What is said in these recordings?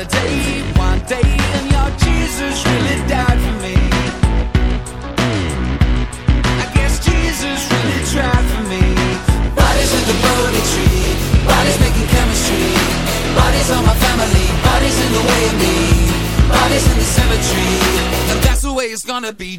One a day, one day, and your Jesus really died for me. I guess Jesus really tried for me. Bodies in the Bodhi tree, bodies making chemistry. Bodies on my family, bodies in the way of me. Bodies in the cemetery, and that's the way it's gonna be.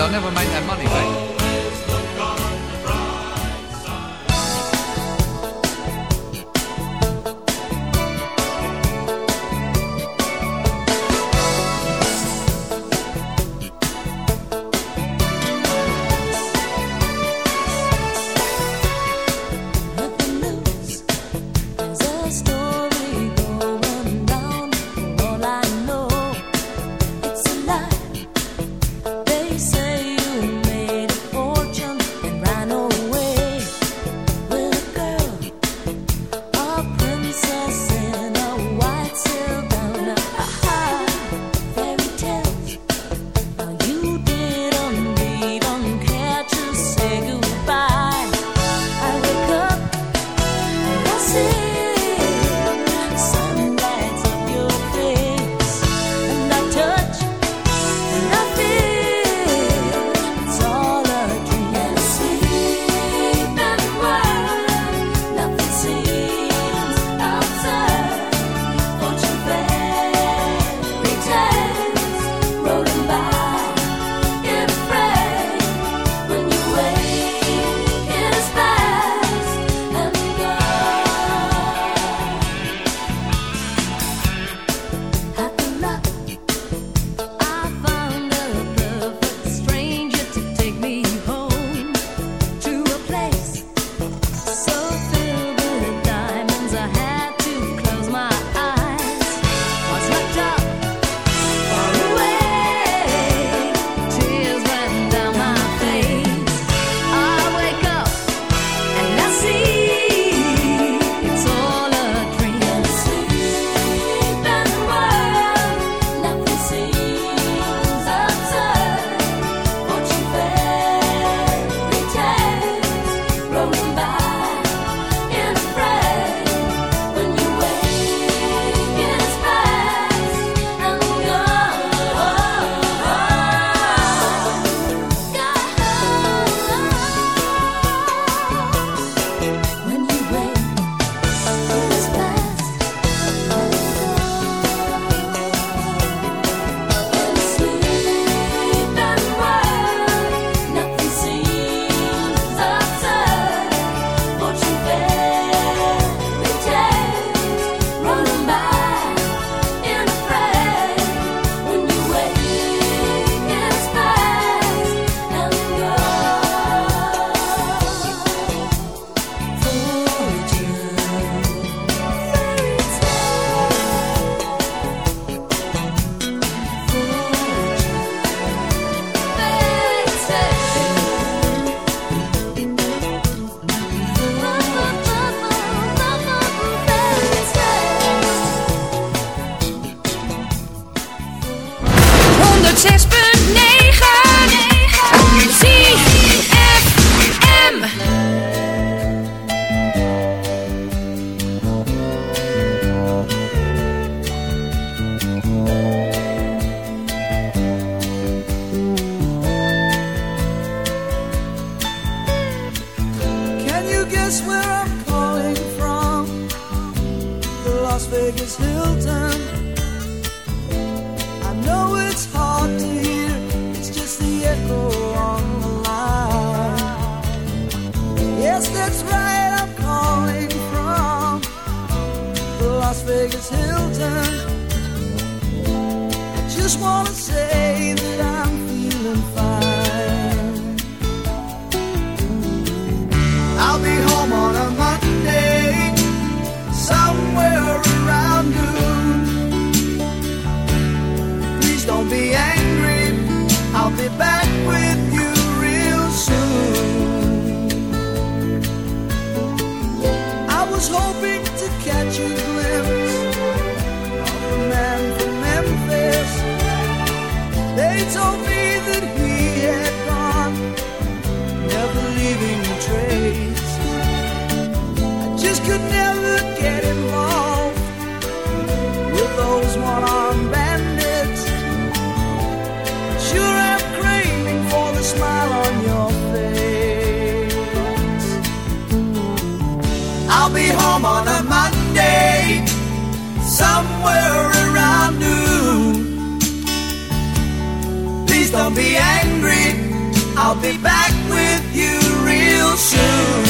They'll never make their money back. I'll be angry. I'll be back with you real soon.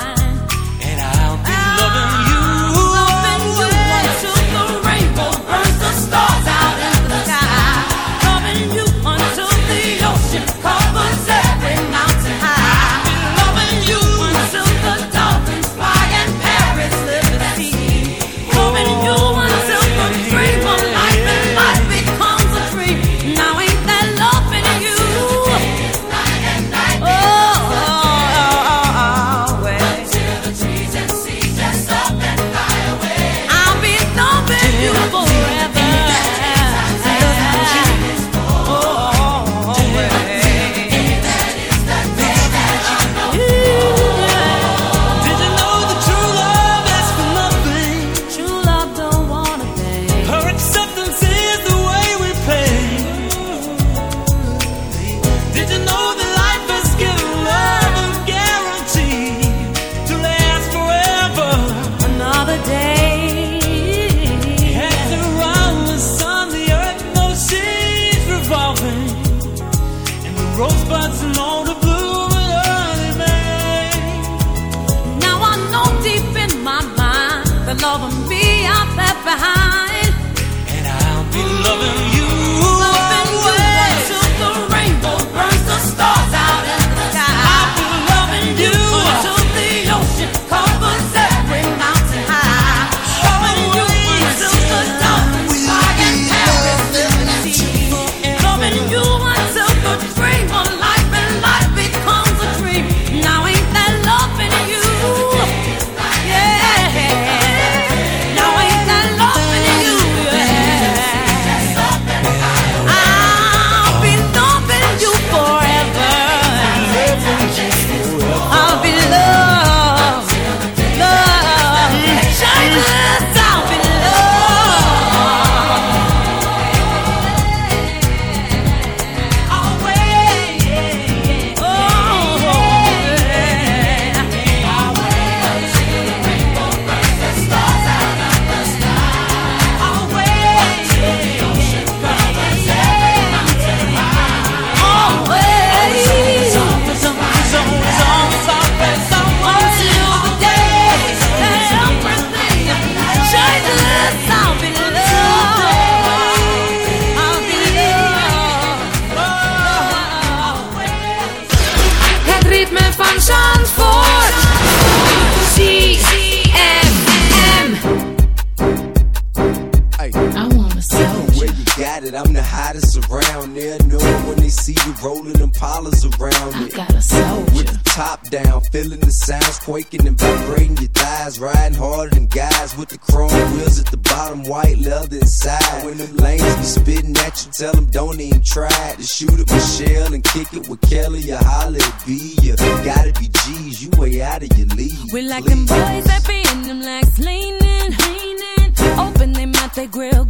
grill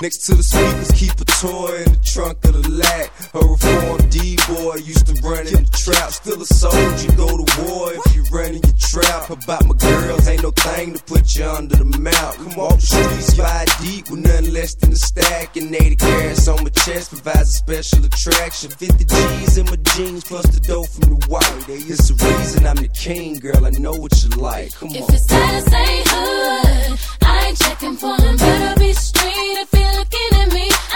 Next to the speakers, keep toy in the trunk of the lag. A reformed D-boy used to run in the trap. Still a soldier, go to war if you run in your trap. About my girls, ain't no thing to put you under the mount. Come off the streets, five deep with nothing less than a stack. And 80 carats on my chest provides a special attraction. 50 G's in my jeans plus the dough from the white. It's the reason I'm the king, girl. I know what you like. Come If on. it's status ain't hood, I ain't checking for them. Better be street if you're looking at me.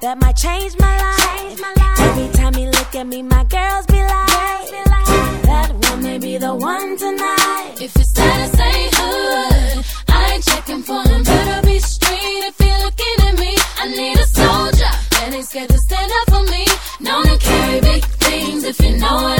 that might change my life. Every time he look at me, my girls be like, that one may be the one tonight. If it's status ain't hood, I ain't checking for him. Better be straight if you're looking at me. I need a soldier that ain't scared to stand up for me. Known to carry big things if you know what